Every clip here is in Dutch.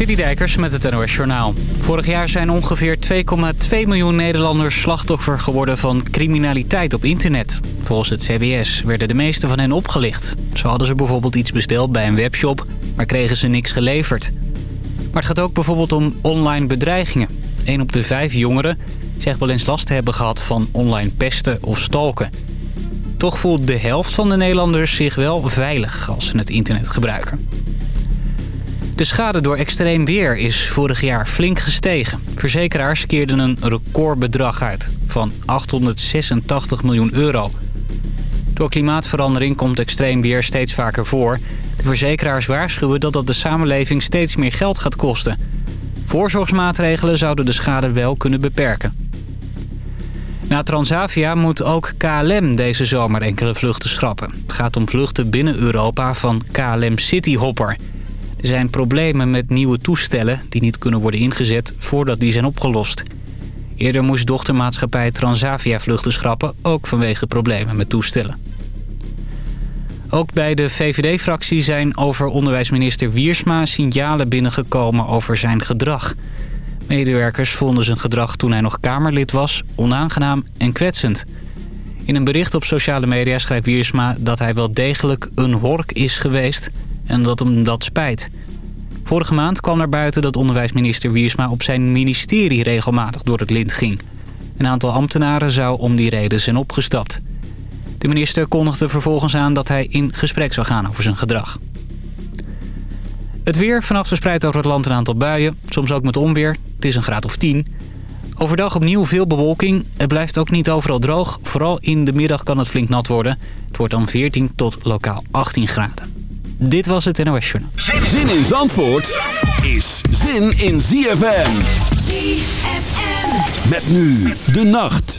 Citydijkers met het NOS Journaal. Vorig jaar zijn ongeveer 2,2 miljoen Nederlanders slachtoffer geworden van criminaliteit op internet. Volgens het CBS werden de meeste van hen opgelicht. Zo hadden ze bijvoorbeeld iets besteld bij een webshop, maar kregen ze niks geleverd. Maar het gaat ook bijvoorbeeld om online bedreigingen. Een op de vijf jongeren zegt wel eens last te hebben gehad van online pesten of stalken. Toch voelt de helft van de Nederlanders zich wel veilig als ze het internet gebruiken. De schade door extreem weer is vorig jaar flink gestegen. Verzekeraars keerden een recordbedrag uit van 886 miljoen euro. Door klimaatverandering komt extreem weer steeds vaker voor. De verzekeraars waarschuwen dat dat de samenleving steeds meer geld gaat kosten. Voorzorgsmaatregelen zouden de schade wel kunnen beperken. Na Transavia moet ook KLM deze zomer enkele vluchten schrappen. Het gaat om vluchten binnen Europa van KLM Cityhopper... Er zijn problemen met nieuwe toestellen die niet kunnen worden ingezet voordat die zijn opgelost. Eerder moest dochtermaatschappij Transavia vluchten schrappen, ook vanwege problemen met toestellen. Ook bij de VVD-fractie zijn over onderwijsminister Wiersma signalen binnengekomen over zijn gedrag. Medewerkers vonden zijn gedrag toen hij nog Kamerlid was onaangenaam en kwetsend. In een bericht op sociale media schrijft Wiersma dat hij wel degelijk een hork is geweest en dat hem dat spijt. Vorige maand kwam naar buiten dat onderwijsminister Wiersma op zijn ministerie regelmatig door het lint ging. Een aantal ambtenaren zou om die reden zijn opgestapt. De minister kondigde vervolgens aan dat hij in gesprek zou gaan over zijn gedrag. Het weer, vannacht verspreid over het land een aantal buien, soms ook met onweer. Het is een graad of 10. Overdag opnieuw veel bewolking. Het blijft ook niet overal droog. Vooral in de middag kan het flink nat worden. Het wordt dan 14 tot lokaal 18 graden. Dit was het NOS Journal. Zin in Zandvoort is zin in ZFM. ZFM. Met nu de nacht.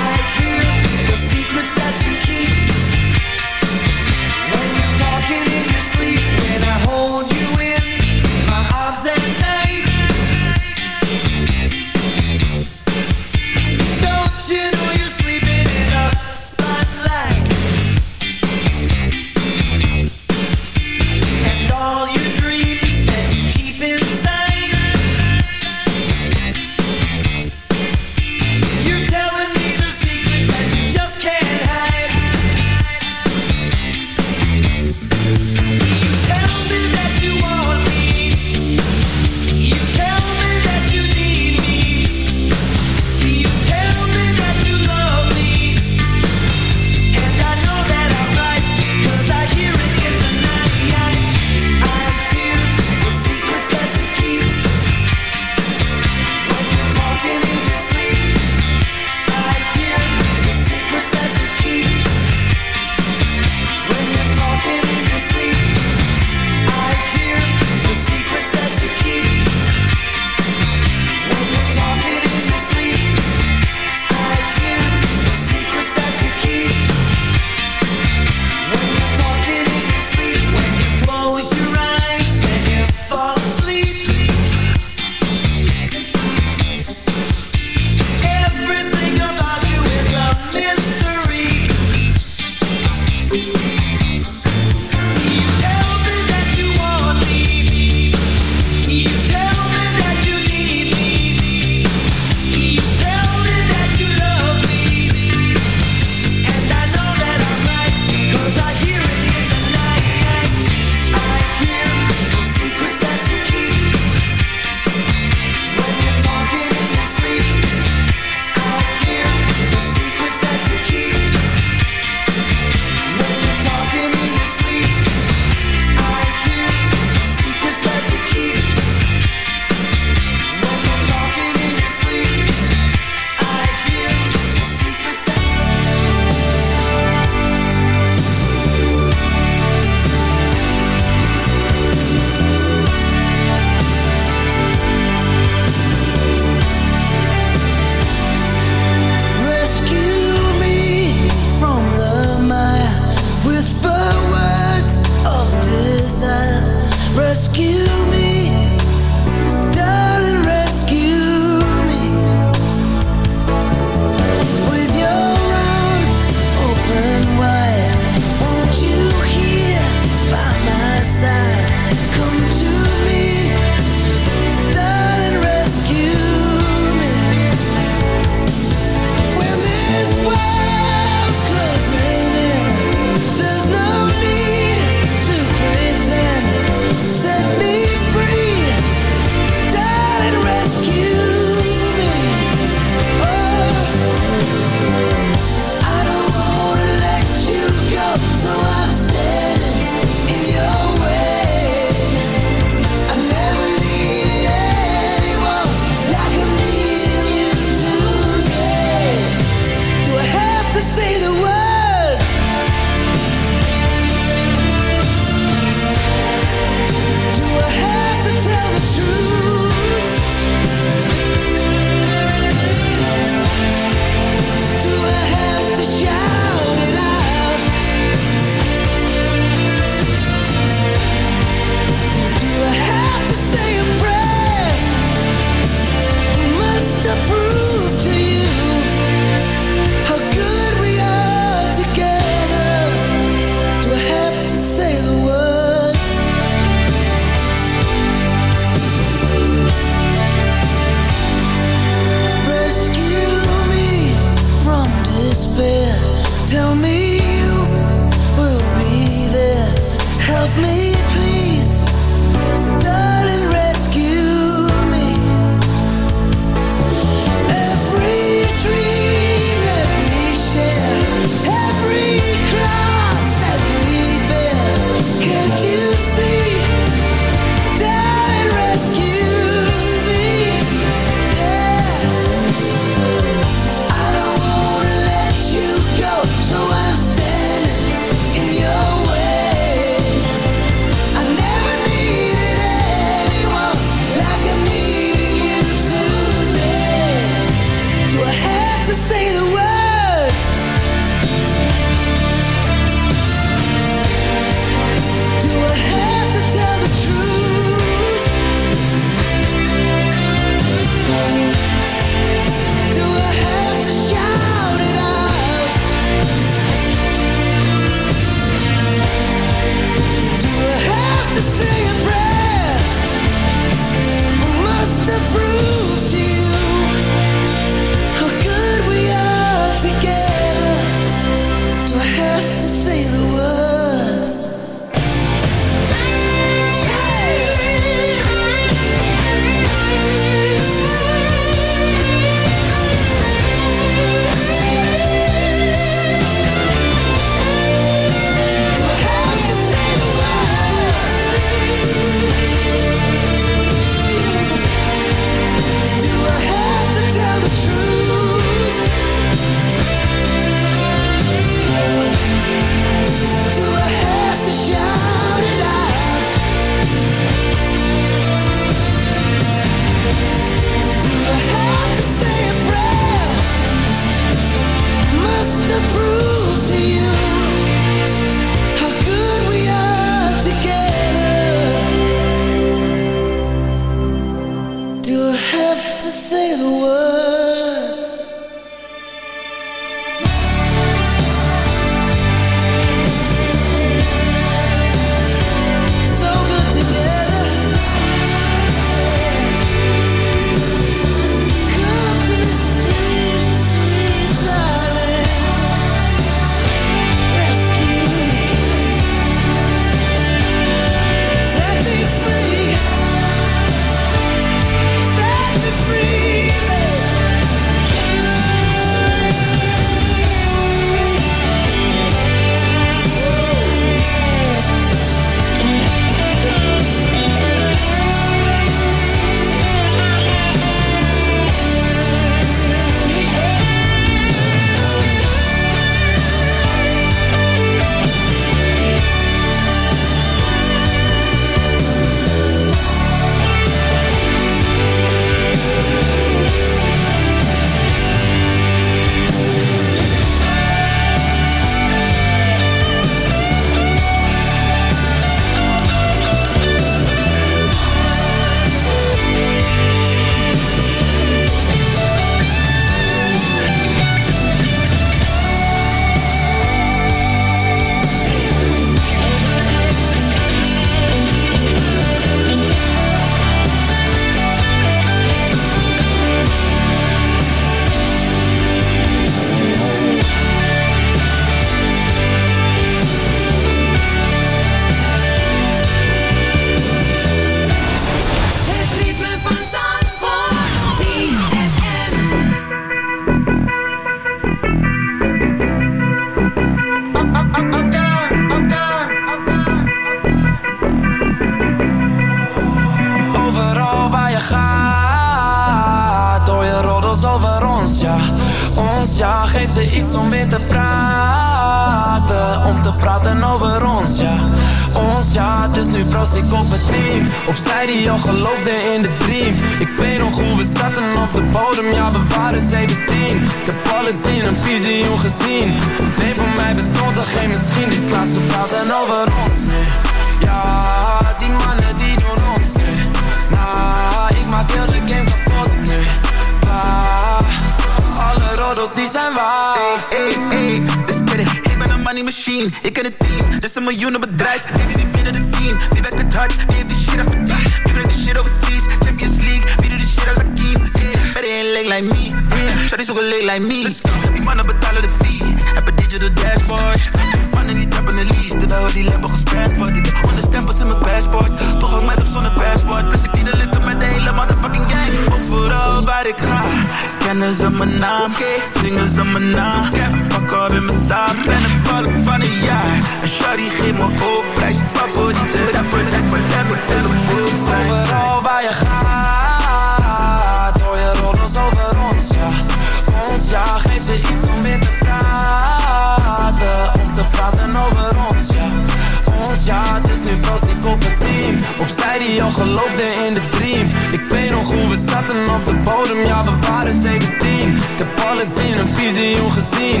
Al geloofde in de dream. Ik weet nog hoe we starten op de bodem, ja we waren 17 Ik heb alles in een visioen gezien.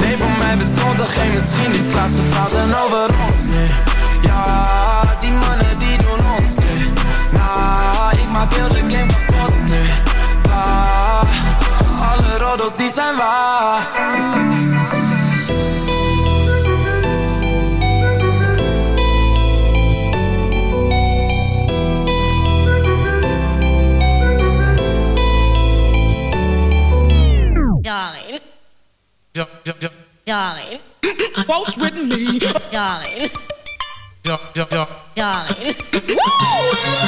Nee, van mij bestond er geen misschien Die slaat ze praten over ons, nee. Ja, die mannen die doen ons, nee. Nah, ik maak heel de waltz with me. Darling. Darling. Woo!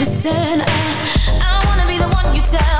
100 percent. I, I wanna be the one you tell